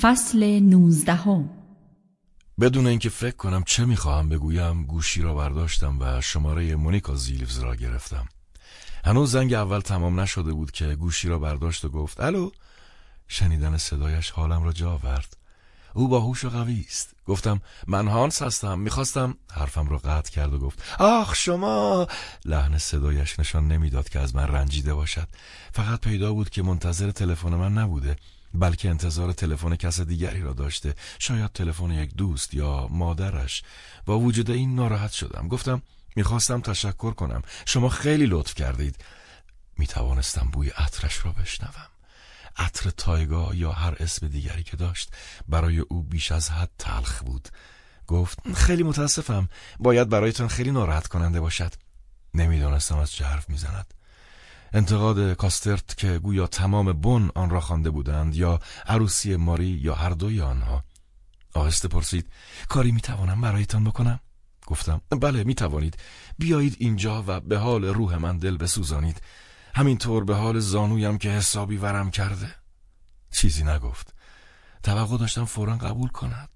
فصل نوزدهم. بدون اینکه فکر کنم چه می‌خواهم بگویم گوشی را برداشتم و شماره مونیکا زیلفز را گرفتم. هنوز زنگ اول تمام نشده بود که گوشی را برداشت و گفت الو؟ شنیدن صدایش حالم را جا آورد. او باهوش و قوی است. گفتم من هانس هستم می‌خواستم. حرفم را قطع کرد و گفت آخ شما! لحن صدایش نشان نمی‌داد که از من رنجیده باشد. فقط پیدا بود که منتظر تلفن من نبوده. بلکه انتظار تلفن کس دیگری را داشته. شاید تلفن یک دوست یا مادرش. با وجود این ناراحت شدم. گفتم می‌خواستم تشکر کنم. شما خیلی لطف کردید. می‌توانستم بوی عطرش را بشنوم. عطر تایگا یا هر اسم دیگری که داشت برای او بیش از حد تلخ بود. گفت خیلی متاسفم. باید برایتان خیلی ناراحت کننده باشد. نمی‌دانستم از چه حرف می‌زند. انتقاد کاسترت که گویا تمام بن آن را خوانده بودند یا عروسی ماری یا هر دوی آنها. آهسته پرسید کاری می‌توانم برایتان بکنم؟ گفتم بله می‌توانید. بیایید اینجا و به حال روح من دل بسوزانید. همینطور به حال زانویم که حسابی ورم کرده. چیزی نگفت. توقع داشتم فورا قبول کند.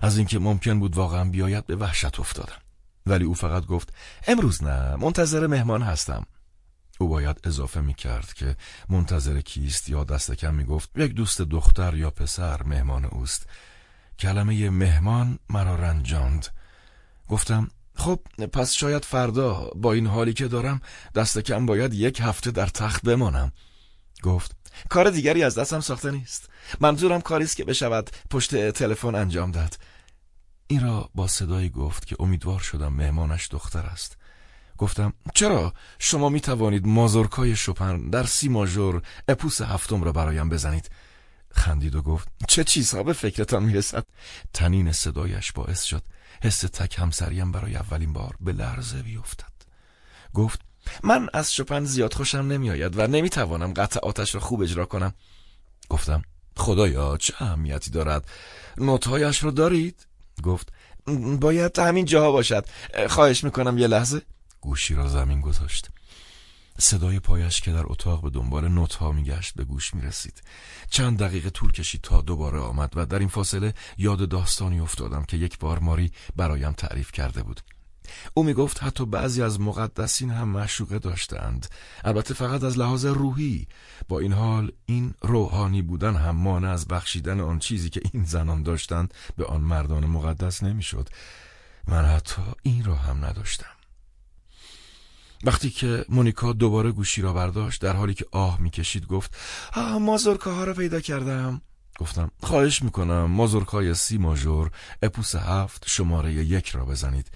از اینکه ممکن بود واقعا بیاید به وحشت افتادم. ولی او فقط گفت امروز نه منتظر مهمان هستم. او باید اضافه می کرد که منتظر کیست یا دست کم می گفت یک دوست دختر یا پسر مهمان اوست. کلمه مهمان مرا رنجاند. گفتم خب پس شاید فردا با این حالی که دارم دست کم باید یک هفته در تخت بمانم. گفت کار دیگری از دستم ساخته نیست. منظورم کاری است که بشود پشت تلفن انجام داد این را با صدایی گفت که امیدوار شدم مهمانش دختر است. گفتم چرا؟ شما می توانید مازورکای شپن در سی ماژور اپوس هفتم را برایم بزنید. خندید و گفت چه چیزها به فکرتان می‌رسد؟ تنین صدایش باعث شد حس تک همسریم برای اولین بار به لرزه بیفتد. گفت من از شپن زیاد خوشم نمیآید و نمی‌توانم قطعاتش را خوب اجرا کنم. گفتم خدایا چه اهمیتی دارد؟ نوتهایش را دارید؟ گفت باید همین جاها باشد. خواهش می‌کنم یه لحظه. گوشی را زمین گذاشت صدای پایش که در اتاق به دنبال نوت ها میگشت به گوش می رسید. چند دقیقه طول کشید تا دوباره آمد و در این فاصله یاد داستانی افتادم که یک بار ماری برایم تعریف کرده بود. او می گفت حتی بعضی از مقدسین هم معشوقه داشتند البته فقط از لحاظ روحی با این حال این روحانی بودن هم مانع از بخشیدن آن چیزی که این زنان داشتند به آن مردان مقدس نمی‌شد. من حتی این را هم نداشتم وقتی که مونیکا دوباره گوشی را برداشت در حالی که آه می‌کشید گفت آه مازورکا ها را پیدا کردم. گفتم خواهش می‌کنم مازورکای سی ماژور اپوس هفت شماره یک را بزنید.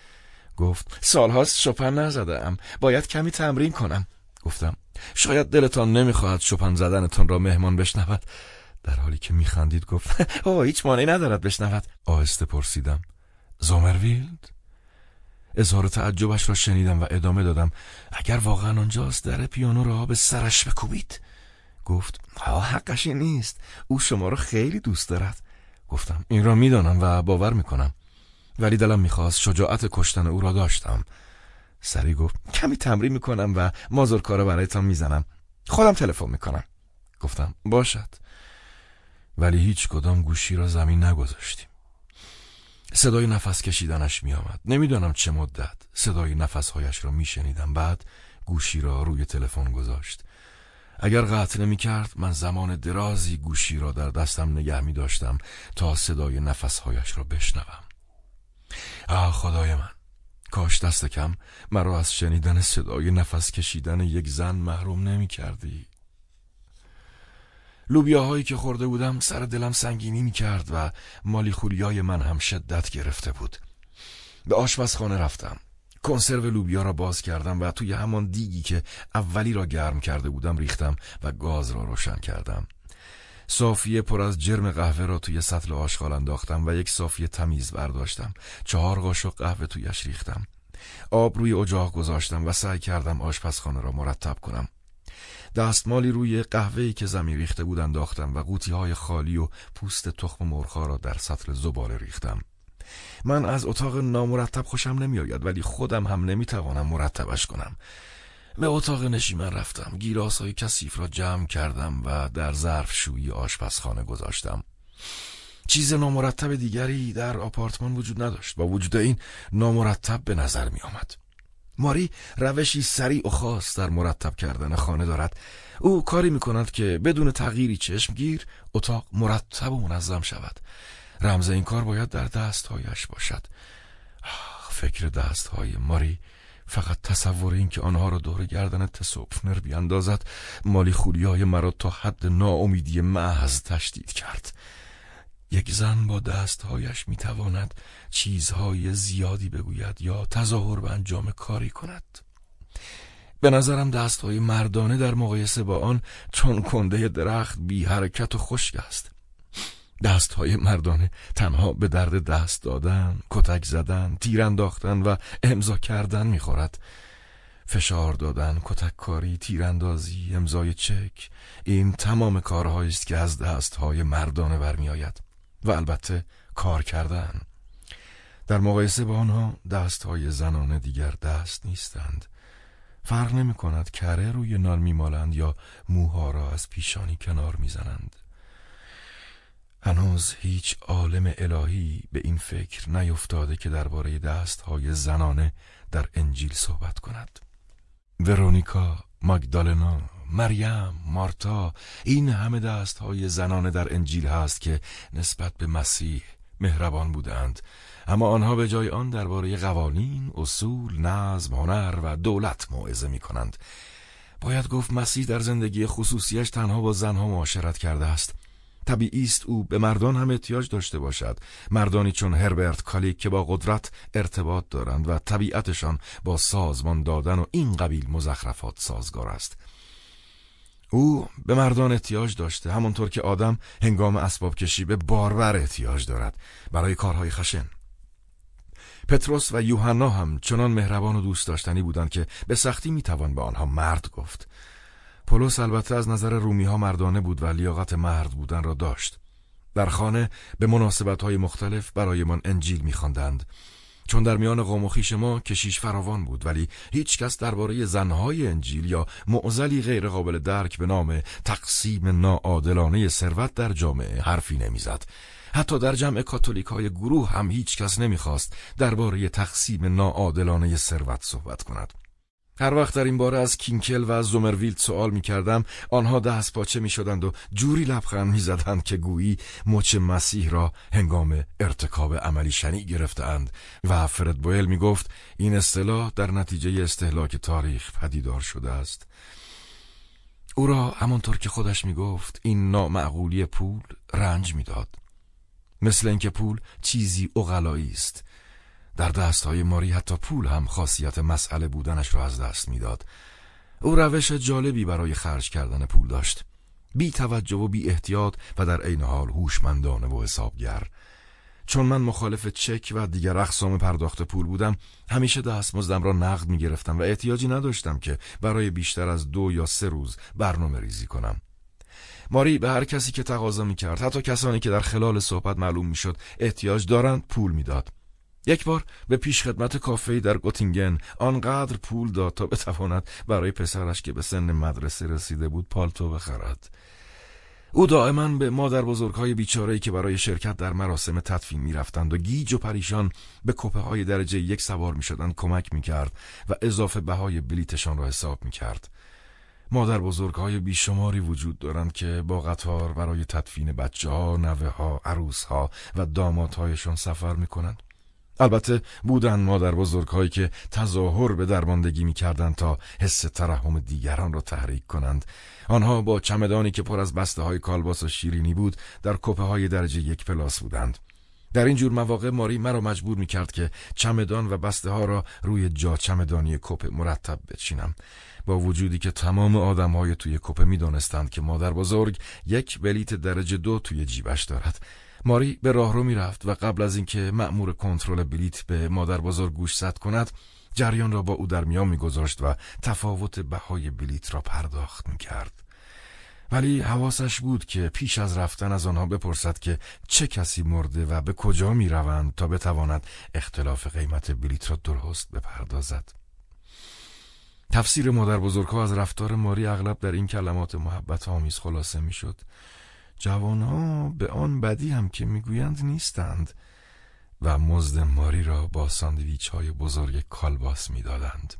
گفت سالهاست شپن نزدم باید کمی تمرین کنم. گفتم شاید دلتان نمی‌خواهد شپن زدنتان را مهمان بشنود. در حالی که میخندید گفت اوه هیچ مانعی ندارد بشنود. آهسته پرسیدم زومرویلد اظهار تعجبش را شنیدم و ادامه دادم. اگر واقعا آنجاست در پیانو را به سرش بکوبید. گفت ها حقش نیست. او شما را خیلی دوست دارد. گفتم این را می‌دانم و باور می‌کنم. ولی دلم می‌خواست شجاعت کشتن او را داشتم. سری گفت کمی تمرین می‌کنم و مازورکا را برایتان می‌زنم. خودم تلفن می‌کنم. گفتم باشد. ولی هیچ کدام گوشی را زمین نگذاشتیم. صدای نفس کشیدنش می آمد. نمی‌دانم چه مدت صدای نفسهایش را می شنیدم. بعد گوشی را روی تلفن گذاشت. اگر قطع نمی کرد من زمان درازی گوشی را در دستم نگه می داشتم تا صدای نفسهایش را بشنوم. آه خدای من کاش دست کم مرا از شنیدن صدای نفس کشیدن یک زن محروم نمی کردی. لوبیاهایی که خورده بودم سر دلم سنگینی می کرد و مالی خولیای من هم شدت گرفته بود. به آشپزخانه رفتم. کنسرو لوبیا را باز کردم و توی همان دیگی که اولی را گرم کرده بودم ریختم و گاز را روشن کردم. صافیه پر از جرم قهوه را توی سطل آشغال انداختم و یک صافیه تمیز برداشتم. چهار قاشق قهوه تویش ریختم. آب روی اجاق گذاشتم و سعی کردم آشپزخانه را مرتب کنم. دستمالی روی قهوه‌ای که زمین ریخته بود انداختم و قوطی های خالی و پوست تخم مرغها را در سطل زباله ریختم. من از اتاق نامرتب خوشم نمیآید ولی خودم هم نمی‌توانم مرتبش کنم. به اتاق نشیمن رفتم گیراس های کثیف را جمع کردم و در ظرف شویی آشپزخانه گذاشتم. چیز نامرتب دیگری در آپارتمان وجود نداشت. با وجود این نامرتب به نظر می آمد ماری روشی سریع و خاص در مرتب کردن خانه دارد. او کاری می کند که بدون تغییری چشمگیر اتاق مرتب و منظم شود. رمز این کار باید در دستهایش باشد. فکر دستهای ماری فقط تصور این که آنها را دور گردن تسوپفنر بیاندازد مالی خولیای مرا تا حد ناامیدی محض تشدید کرد. یک زن با دستهایش می‌تواند چیزهای زیادی بگوید یا تظاهر به انجام کاری کند. به نظرم دستهای مردانه در مقایسه با آن چون کنده درخت بی حرکت و خشک است. دستهای مردانه تنها به درد دست دادن، کتک زدن، تیر انداختن و امضا کردن می‌خورد. فشار دادن، کتک کاری، تیراندازی، امضای چک این تمام کارهایی است که از دستهای مردانه برمیآید. و البته کار کردن. در مقایسه با آنها دستهای زنانه دیگر دست نیستند. فرق نمی کند کره روی نان میمالند یا موها را از پیشانی کنار می‌زنند. هنوز هیچ عالم الهی به این فکر نیفتاده که درباره دستهای زنانه در انجیل صحبت کند. ورونیکا، مگدالنا، مریم، مارتا این همه دستهای زنانه در انجیل هست که نسبت به مسیح مهربان بودند. اما آنها به جای آن درباره قوانین، اصول، نظم، هنر و دولت موعظه می کنند باید گفت مسیح در زندگی خصوصیش تنها با زنها معاشرت کرده است. طبیعی است او به مردان هم احتیاج داشته باشد. مردانی چون هربرت کالیک که با قدرت ارتباط دارند و طبیعتشان با سازمان دادن و این قبیل مزخرفات سازگار است. او به مردان احتیاج داشته همانطور که آدم هنگام اسباب کشی به باربر احتیاج دارد. برای کارهای خشن. پتروس و یوحنا هم چنان مهربان و دوست داشتنی بودند که به سختی می‌توان به آنها مرد گفت. پولس البته از نظر رومی ها مردانه بود و لیاقت مرد بودن را داشت. در خانه به مناسبت های مختلف برایمان انجیل میخواندند. چون در میان قوم و خیش ما کشیش فراوان بود ولی هیچ کس درباره زنهای انجیل یا معزلی غیر قابل درک به نام تقسیم ناعادلانه ثروت در جامعه حرفی نمی‌زد. حتی در جمع کاتولیک های گروه هم هیچ کس نمی‌خواست درباره تقسیم ناعادلانه ثروت صحبت کند. هر وقت در این باره از کینکل و زومرویلد سوال می کردم آنها دست پاچه می شدند و جوری لبخند می زدند که گویی مچ مسیح را هنگام ارتکاب عملی شنی گرفتند و فرد بویل می گفت این اصطلاح در نتیجه استهلاک تاریخ پدیدار شده است او را همانطور که خودش می گفت این نامعقولی پول رنج می‌داد. مثل اینکه پول چیزی اغلایی است در دستهای ماری حتی پول هم خاصیت مسئله بودنش را از دست می‌داد. او روش جالبی برای خرج کردن پول داشت. بی توجه و بی احتیاط و در عین حال هوشمندانه و حسابگر. چون من مخالف چک و دیگر اقسام پرداخت پول بودم همیشه دستمزدم را نقد می گرفتم و احتیاجی نداشتم که برای بیشتر از دو یا سه روز برنامه ریزی کنم ماری به هر کسی که تقاضا می کرد حتی کسانی که در خلال صحبت معلوم می شد احتیاج دارند پول می‌داد. یک بار به پیش خدمت کافه در گوتینگن آنقدر پول داد تا بتواند برای پسرش که به سن مدرسه رسیده بود پالتو بخرد. او دائما به مادر بزرگهای بیچارهی که برای شرکت در مراسم تدفین می‌رفتند و گیج و پریشان به کپه های درجه یک سوار می‌شدند کمک می‌کرد و اضافه بهای بلیتشان را حساب می‌کرد. مادر بزرگهای بیشماری وجود دارند که با قطار برای تدفین بچه ها، نوه ها، عروس ها و دامادهایشان سفر می‌کنند. البته بودن مادر بزرگهایی که تظاهر به درماندگی می‌کردند تا حس ترحم دیگران را تحریک کنند. آنها با چمدانی که پر از بسته های کالباس و شیرینی بود در کپه های درجه یک پلاس بودند. در این جور مواقع ماری مرا مجبور می کرد که چمدان و بسته ها را روی جا چمدانی کپه مرتب بچینم. با وجودی که تمام آدم های توی کپه می دانستند که مادر بزرگ یک بلیت درجه دو توی جیبش دارد. ماری به راهرو می‌رفت و قبل از اینکه مأمور کنترل بلیت به مادر بزرگ گوش زد کند جریان را با او در میان میگذاشت و تفاوت بهای بلیت را پرداخت می‌کرد ولی حواسش بود که پیش از رفتن از آنها بپرسد که چه کسی مرده و به کجا می روند تا بتواند اختلاف قیمت بلیت را درست بپردازد. تفسیر مادر بزرگها از رفتار ماری اغلب در این کلمات محبت آمیز خلاصه می شد. جوانها به آن بدی هم که می‌گویند نیستند و مزد ماری را با ساندویچ های بزرگ کالباس می‌دادند.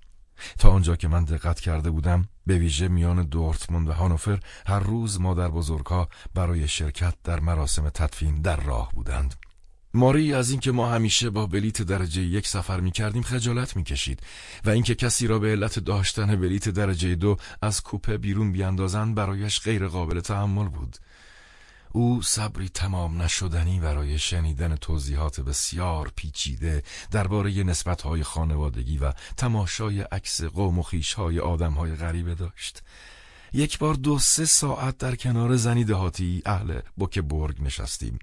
تا آنجا که من دقت کرده بودم به ویژه میان دورتموند و هانوفر هر روز مادر بزرگها برای شرکت در مراسم تدفین در راه بودند ماری از اینکه ما همیشه با بلیت درجه یک سفر می کردیم خجالت می کشید و اینکه کسی را به علت داشتن بلیت درجه دو از کوپه بیرون بیاندازند برایش غیر قابل تحمل بود او صبری تمام نشدنی برای شنیدن توضیحات بسیار پیچیده درباره نسبتهای خانوادگی و تماشای عکس قوم و خیشهای آدمهای غریبه داشت. یک بار دو سه ساعت در کنار زنی دهاتی اهل بک برگ نشستیم.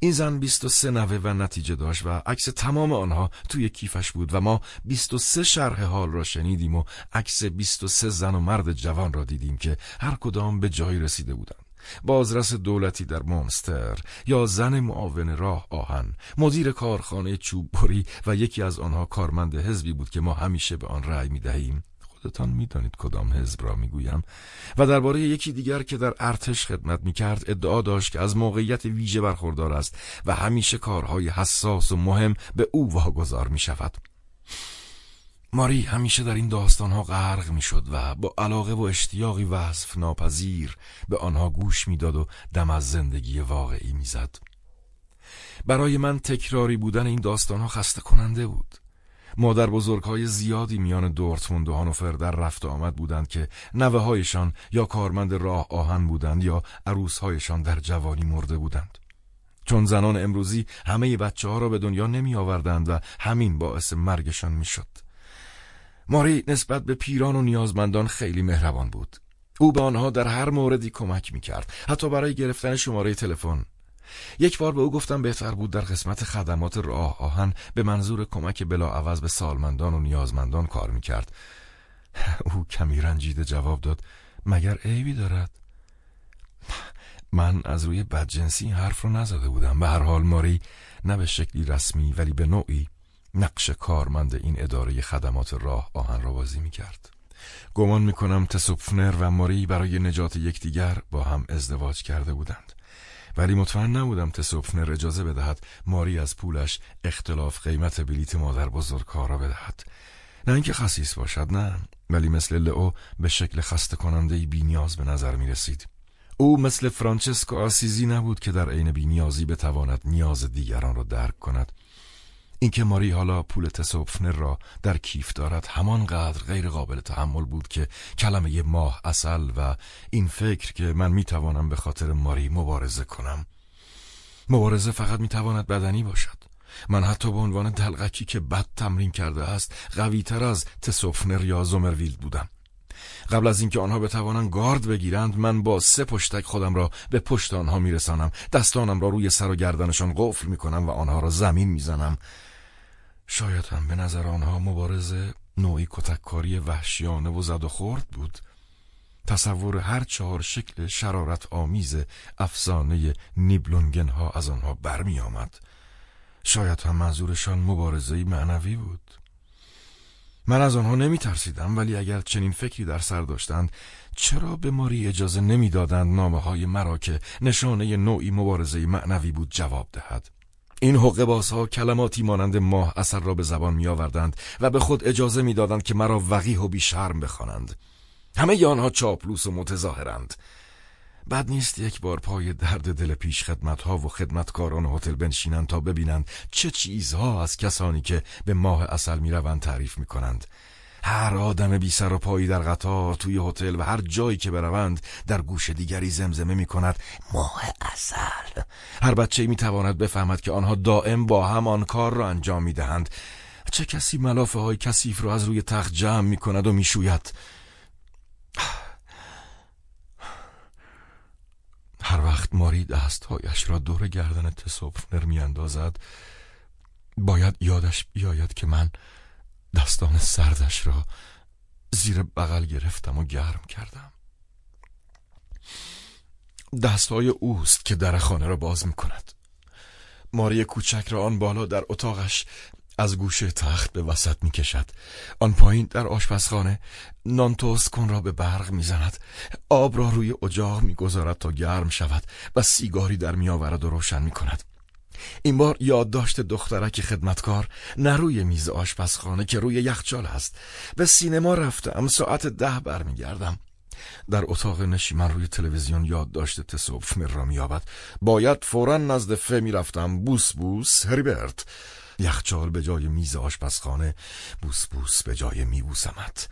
این زن 23 نوه و نتیجه داشت و عکس تمام آنها توی کیفش بود و ما 23 شرح حال را شنیدیم و عکس 23 زن و مرد جوان را دیدیم که هر کدام به جایی رسیده بودند. بازرس دولتی در مونستر یا زن معاون راه آهن. مدیر کارخانه چوببری و یکی از آنها کارمند حزبی بود که ما همیشه به آن رأی می دهیم خودتان می‌دانید کدام حزب را می‌گویم. و درباره یکی دیگر که در ارتش خدمت می‌کرد ادعا داشت که از موقعیت ویژه برخوردار است و همیشه کارهای حساس و مهم به او واگذار می شود ماری همیشه در این داستانها غرق می‌شد و با علاقه و اشتیاقی وصف ناپذیر به آنها گوش می‌داد و دم از زندگی واقعی می‌زد. برای من تکراری بودن این داستانها خسته کننده بود. مادر بزرگهای زیادی میان دورتموند و هانوفر در رفت آمد بودند که نوه هایشان یا کارمند راه آهن بودند یا عروسهایشان در جوانی مرده بودند. چون زنان امروزی همه بچه ها را به دنیا نمی آوردند و همین باعث مرگشان می. ماری نسبت به پیران و نیازمندان خیلی مهربان بود. او به آنها در هر موردی کمک می کرد. حتی برای گرفتن شماره تلفن. یک بار به او گفتم بهتر بود در قسمت خدمات راه آهن به منظور کمک بلاعوض به سالمندان و نیازمندان کار می کرد. او کمی رنجیده جواب داد مگر عیبی دارد؟ من از روی بدجنسی حرف رو نزده بودم به هر حال ماری نه به شکلی رسمی ولی به نوعی نقش کارمند این اداره خدمات راه آهن را بازی می کرد. گمان می کنم تسوپفنر و ماری برای نجات یکدیگر با هم ازدواج کرده بودند. ولی مطمئن نبودم تسوپفنر اجازه بدهد ماری از پولش اختلاف قیمت بلیت مادر بزرگها را بدهد. نه اینکه خصیص باشد نه ولی مثل لئو به شکل خسته کننده بینیاز به نظر می رسید. او مثل فرانچسکو آسیزی نبود که در عین بینیازی بتواند نیاز دیگران را درک کند اینکه ماری حالا پول تسوپفنر را در کیف دارد همانقدر غیر قابل تحمل بود که کلمه ماه اصل و این فکر که من می‌توانم به خاطر ماری مبارزه کنم. مبارزه فقط می‌تواند بدنی باشد. من حتی به عنوان دلغکی که بد تمرین کرده است قویتر از تسوفنر یا زومرویلد بودم. قبل از اینکه آنها بتوانند گارد بگیرند من با سه پشتک خودم را به پشت آنها میرسانم. دستانم را روی سر و گردنشان قفل می‌کنم و آنها را زمین می‌زنم. شاید هم به نظر آنها مبارزه نوعی کتککاری وحشیانه و زد و خورد بود. تصور هر چهار شکل شرارت آمیز افسانه نیبلونگن ها از آنها برمی آمد. شاید هم منظورشان مبارزه معنوی بود. من از آنها نمی ترسیدم ولی اگر چنین فکری در سر داشتند چرا به ماری اجازه نمی‌دادند نامه های مرا که نشانه نوعی مبارزه معنوی بود جواب دهد؟ این حقه ها کلماتی مانند ماه اثر را به زبان می آوردند و به خود اجازه می دادند که مرا وقیح و بیشرم بخوانند. همه آنها چاپلوس و متظاهرند. بد نیست یک بار پای درد دل پیش خدمت ها و خدمتکاران هتل بنشینند تا ببینند چه چیزها از کسانی که به ماه اصل می روند تعریف می کنند. هر آدم بی سر و پایی در قطار توی هتل و هر جایی که بروند در گوش دیگری زمزمه می کند ماه اصل هر بچه می تواند بفهمد که آنها دائم با هم آن کار را انجام می دهند. چه کسی ملافه های کثیف را از روی تخت جمع می کند و می شوید؟ هر وقت ماری دستهایش را دور گردن تسوپفنر می اندازد باید یادش بیاید که من دستان سردش را زیر بغل گرفتم و گرم کردم. دستهای اوست که در خانه را باز می کند ماری کوچک را آن بالا در اتاقش از گوشه تخت به وسط می کشد آن پایین در آشپزخانه نان توست کن را به برق می زند آب را روی اجاق می گذارد تا گرم شود و سیگاری در می آورد و روشن می کند این بار یادداشت دخترک خدمتکار نه روی میز آشپزخانه که روی یخچال است. به سینما رفتم ساعت ده برمیگردم. در اتاق نشیمن روی تلویزیون یادداشت تصوف را مییابد. باید فورا نزد فه می‌رفتم. بوس بوس هریبرت. یخچال به جای میز آشپزخانه بوس بوس به جای میبوسمت.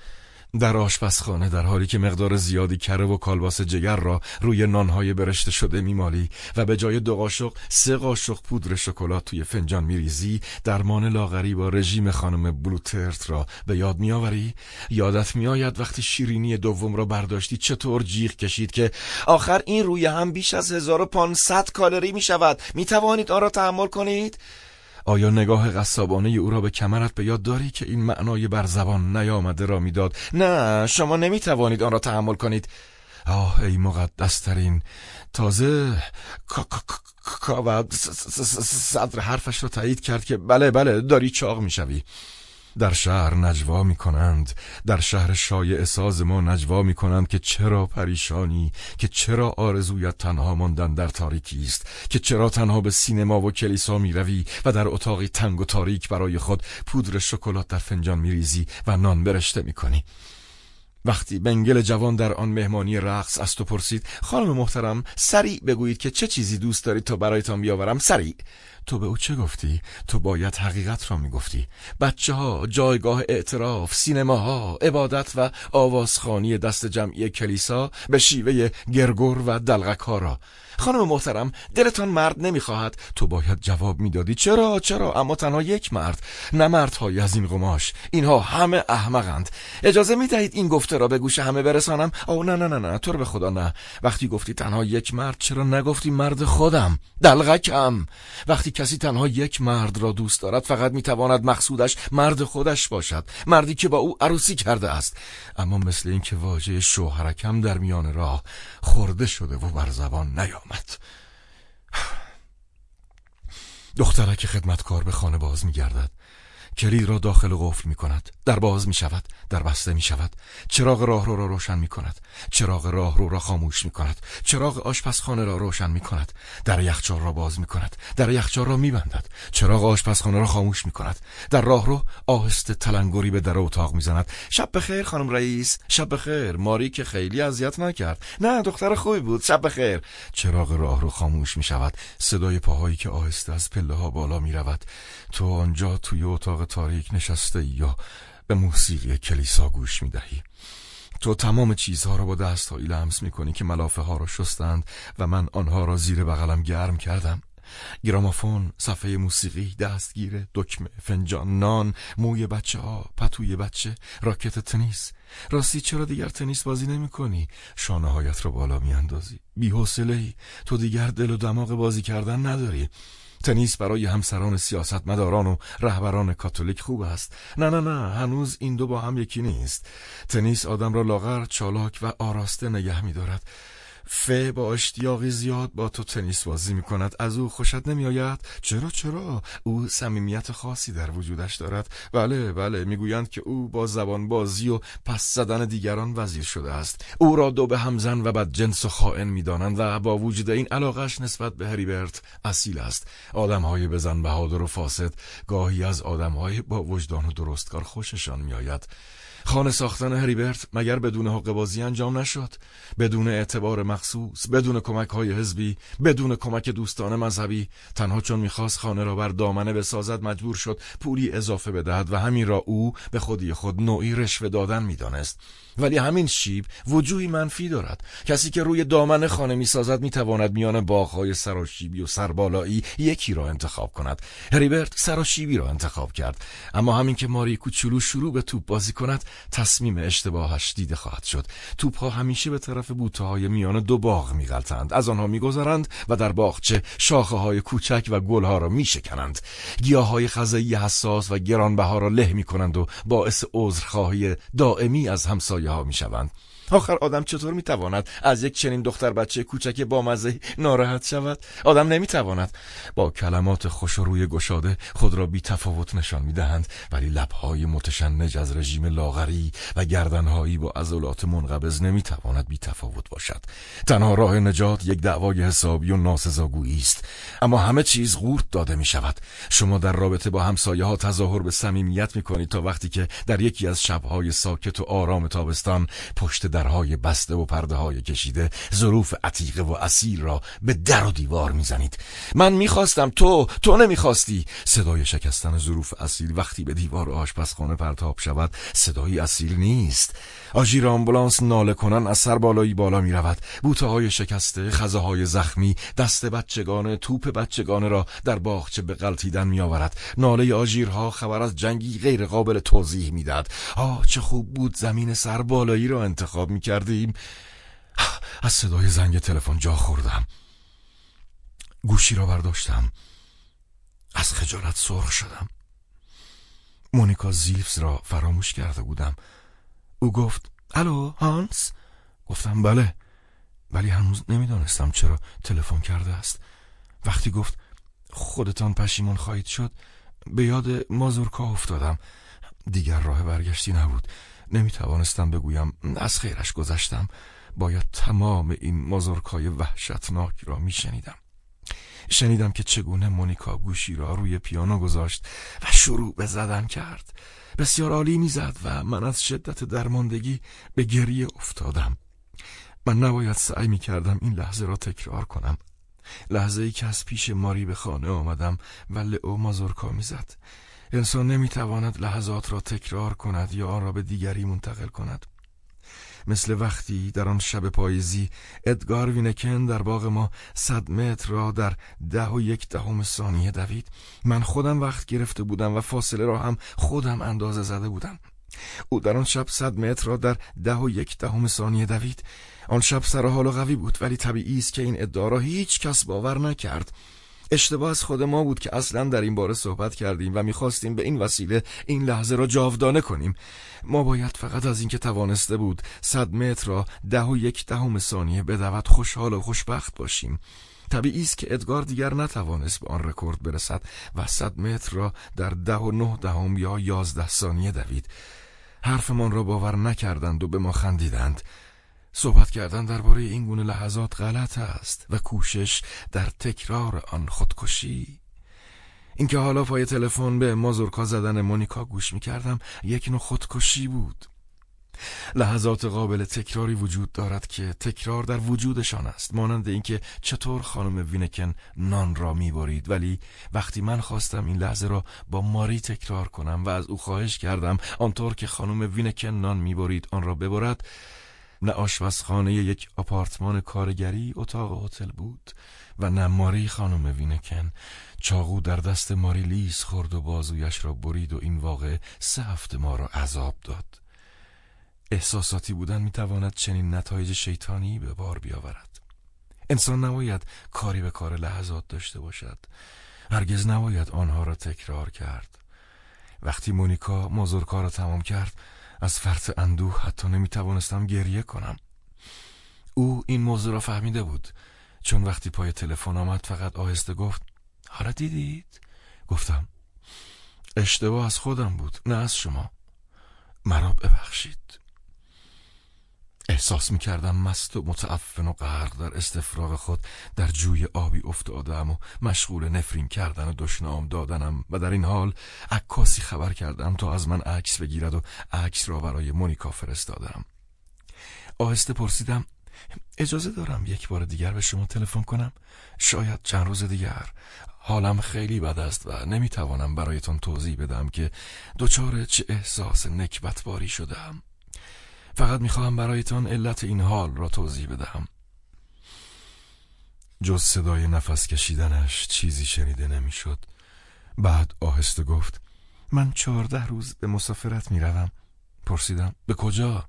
در آشپزخانه در حالی که مقدار زیادی کره و کالباس جگر را روی نانهای برشته شده میمالی و به جای دو قاشق سه قاشق پودر شکلات توی فنجان میریزی درمان لاغری با رژیم خانم بلوترت را به یاد میآوری؟ یادت میآید وقتی شیرینی دوم را برداشتی چطور جیغ کشید که آخر این روی هم بیش از 1500 کالری می شود می توانید آن را تحمل کنید؟ آیا نگاه قصابانه او را به کمرت به یاد داری که این معنای بر زبان نیامده را می‌داد؟ نه شما نمی توانید آن را تحمل کنید. آه ای مقدسترین. تازه و صدر حرفش را تایید کرد که بله بله داری چاق می‌شوی. در شهر نجوا می کنند در شهر شایع ساز ما نجوا می کنند که چرا پریشانی که چرا آرزویت تنها ماندن در تاریکی است که چرا تنها به سینما و کلیسا می روی و در اتاقی تنگ و تاریک برای خود پودر شکلات در فنجان می ریزی و نان برشته می کنی وقتی بنگل جوان در آن مهمانی رقص از تو پرسید خانم محترم سریع بگویید که چه چیزی دوست دارید تا برایتان بیاورم؟ سریع. تو به او چه گفتی؟ تو باید حقیقت را می‌گفتی. بچه ها، جایگاه اعتراف، سینماها، عبادت و آوازخانی دست جمعی کلیسا به شیوه گرگر و دلغک را. خانم محترم دلتان مرد نمی‌خواهد. تو باید جواب می‌دادی. چرا؟ چرا؟ اما تنها یک مرد. نه مردهایی از این قماش. اینها همه احمقند. اجازه می‌دهید این گفته را به گوش همه برسانم؟ او نه نه نه نه تو به خدا نه. وقتی گفتی تنها یک مرد چرا نگفتی مرد خودم؟ دلغکم. وقتی کسی تنها یک مرد را دوست دارد فقط می‌تواند مقصودش مرد خودش باشد. مردی که با او عروسی کرده است. اما مثل اینکه واژه شوهرکم در میان راه خورده شده و بر زبان نیامد دخترک خدمتکار به خانه باز میگردد. کلید را داخل قفل می کند. در باز می شود. در بسته می شود. چراغ راهرو را روشن می کند. چراغ راهرو را خاموش می کند. چراغ آشپزخانه را روشن می کند. در یخچال را باز می کند. در یخچال را می بندد. چراغ آشپزخانه را خاموش می کند. در راهرو آهسته تلنگری به در اتاق می زند. شب بخیر خانم رئیس. شب بخیر. ماری که خیلی اذیت نکرد. نه دختر خوبی بود. شب بخیر. چراغ راهرو خاموش می شود. صدای پاهایی که آهسته از پله ها بالا می رود. تو آنجا توی اتاق تاریک نشسته یا به موسیقی کلیسا گوش می دهی تو تمام چیزها را با دستهایی لمس می کنی که ملافه ها را شستند و من آنها را زیر بغلم گرم کردم. گرامافون، صفحه موسیقی، دستگیره، دکمه، فنجان، نان، موی بچه ها، پتوی بچه، راکت تنیس. راستی چرا دیگر تنیس بازی نمی کنی؟ شانه هایت را بالا می اندازی بی ای تو دیگر دل و دماغ بازی کردن نداری. تنیس برای همسران سیاستمداران و رهبران کاتولیک خوب است. نه نه نه هنوز این دو با هم یکی نیست. تنیس آدم را لاغر چالاک و آراسته نگه میدارد. فه با اشتیاقی زیاد با تو تنیس بازی می کند از او خوشت نمی آید چرا چرا؟ او صمیمیت خاصی در وجودش دارد. بله بله می‌گویند که او با زبان بازی و پس زدن دیگران وزیر شده است. او را دو به همزن و بد جنس و خائن می‌دانند و با وجود این علاقش نسبت به هریبرت اصیل است. آدمهای بزن بهادر و فاسد گاهی از آدمهای با وجدان و درستکار خوششان میآید. خانه ساختن هریبرت مگر بدون حق بازی انجام نشد؟ بدون اعتبار مخصوص بدون کمک های حزبی بدون کمک دوستان مذهبی. تنها چون می‌خواست خانه را بر دامنه بسازد مجبور شد پولی اضافه بدهد و همین را او به خودی خود نوعی رشوه دادن می‌دانست. ولی همین شیب وجوهی منفی دارد. کسی که روی دامن خانه می‌سازد می‌تواند میان باغهای سراشیبی و سربالایی یکی را انتخاب کند. هریبرت سراشیبی را انتخاب کرد. اما همین که ماری کوچولو شروع به توپ بازی کند تصمیم اشتباهش دیده خواهد شد. توپها همیشه به طرف بوته های میان دو باغ میغلطند. از آنها میگذرند و در باغچه شاخه های کوچک و گلها را میشکنند. گیاه های خزایی حساس و گرانبها را له می‌کنند و باعث عذرخواهی دائمی از همسایه ها می‌شوند. آخر آدم چطور می‌تواند از یک چنین دختر بچه کوچک با مزه ناراحت شود؟ آدم نمی‌تواند با کلمات خوش و روی گشاده خود را بی تفاوت نشان می‌دهند ولی لبهای متشنج از رژیم لاغری و گردنهایی با عضلات منقبض نمی‌تواند بی تفاوت باشد. تنها راه نجات یک دعوای حسابی و ناسزاگویی است. اما همه چیز قورت داده می شود شما در رابطه با همسایه ها تظاهر به صمیمیت می کنید تا وقتی که در یکی از شبهای ساکت و آرام تابستان پشت درهای بسته و پرده های کشیده ظروف عتیقه و اصیل را به در و دیوار می‌زنید. من می‌خواستم تو تو نمی‌خواستی. صدای شکستن ظروف اصیل وقتی به دیوار آشپزخانه پرتاب شود صدایی اصیل نیست. آژیر آمبولانس ناله کنن از سر بالایی بالا می رود بوته های شکسته خزه های زخمی دست بچگانه توپ بچگانه را در باغچه به غلطیدن می آورد ناله آژیرها خبر از جنگی غیر قابل توضیح می‌داد آه چه خوب بود زمین سر بالایی را انتخاب می کردیم از صدای زنگ تلفن جا خوردم. گوشی را برداشتم. از خجالت سرخ شدم. مونیکا زیلفز را فراموش کرده بودم. او گفت الو هانس؟ گفتم بله. ولی هنوز نمی‌دانستم چرا تلفن کرده است. وقتی گفت خودتان پشیمان خواهید شد به یاد مازورکا افتادم. دیگر راه برگشتی نبود. نمی توانستم بگویم از خیرش گذشتم. باید تمام این مازورکای وحشتناک را می شنیدم شنیدم که چگونه مونیکا گوشی را روی پیانو گذاشت و شروع به زدن کرد. بسیار عالی می‌زد و من از شدت درماندگی به گریه افتادم. من نباید سعی می کردم این لحظه را تکرار کنم. لحظه ای که از پیش ماری به خانه آمدم و لئو مازورکا می‌زد. انسان نمی‌تواند لحظات را تکرار کند یا آن را به دیگری منتقل کند. مثل وقتی در آن شب پاییزی ادگار وینکن در باغ ما صد متر را در ده و یک دهم ثانیه دوید. من خودم وقت گرفته بودم و فاصله را هم خودم اندازه زده بودم. او در آن شب صد متر را در ده و یک دهم ثانیه دوید. آن شب سر حال و قوی بود ولی طبیعی است که این ادعا را هیچ کس باور نکرد. اشتباه از خود ما بود که اصلا در این باره صحبت کردیم و می‌خواستیم به این وسیله این لحظه را جاودانه کنیم. ما باید فقط از اینکه توانسته بود صد متر را ده و یک دهم ثانیه بدود خوشحال و خوشبخت باشیم. طبیعی است که ادگار دیگر نتوانست به آن رکورد برسد و صد متر را در ده و نه دهم یا یازده ثانیه دوید. حرفمان را باور نکردند و به ما خندیدند. صحبت کردن درباره این گونه لحظات غلط است و کوشش در تکرار آن خودکشی. اینکه حالا پای تلفن به مازورکا زدن مونیکا گوش می‌کردم یک نوع خودکشی بود. لحظات قابل تکراری وجود دارد که تکرار در وجودشان است مانند اینکه چطور خانم وینکن نان را می‌برید. ولی وقتی من خواستم این لحظه را با ماری تکرار کنم و از او خواهش کردم آنطور که خانم وینکن نان می‌برید آن را ببرد نه آشپزخانه یک آپارتمان کارگری اتاق هتل بود و نه ماری خانم وینکن. چاقو در دست ماری لیز خورد و بازویش را برید و این واقع سه هفته ما را عذاب داد. احساساتی بودن می‌تواند چنین نتایج شیطانی به بار بیاورد. انسان نباید کاری به کار لحظات داشته باشد. هرگز نباید آنها را تکرار کرد. وقتی مونیکا مازورکا را تمام کرد از فرط اندوه حتی نمی توانستم گریه کنم. او این موضوع را فهمیده بود. چون وقتی پای تلفن آمد فقط آهسته گفت حالا دیدید؟ گفتم اشتباه از خودم بود نه از شما. مرا ببخشید. احساس می کردم مست و متعفن و غرق در استفراغ خود در جوی آبی افتادم و مشغول نفرین کردن و دشنام دادنم و در این حال عکاسی خبر کردم تا از من عکس بگیرد و عکس را برای مونیکا فرستادم. آهسته پرسیدم اجازه دارم یک بار دیگر به شما تلفن کنم؟ شاید چند روز دیگر. حالم خیلی بد است و نمی‌توانم برایتان توضیح بدم که دچار چه احساس نکبتباری شدم فقط می‌خواهم برایتان علت این حال را توضیح بدهم جز صدای نفس کشیدنش چیزی شنیده نمی‌شد. بعد آهسته گفت من چهارده روز به مسافرت می‌روم پرسیدم به کجا؟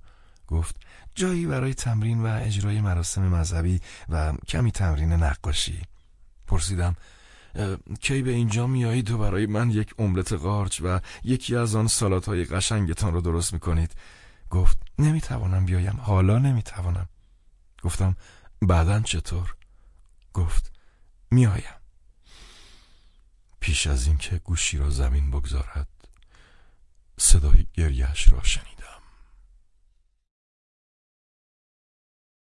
گفت جایی برای تمرین و اجرای مراسم مذهبی و کمی تمرین نقاشی پرسیدم کی به اینجا میایید و برای من یک املت قارچ و یکی از آن سالات های قشنگتان را درست می‌کنید گفت نمی‌توانم بیایم. حالا نمی‌توانم. گفتم بعدا چطور؟ گفت میآیم. پیش از اینکه گوشی را زمین بگذارد صدای گریهش را شنیدم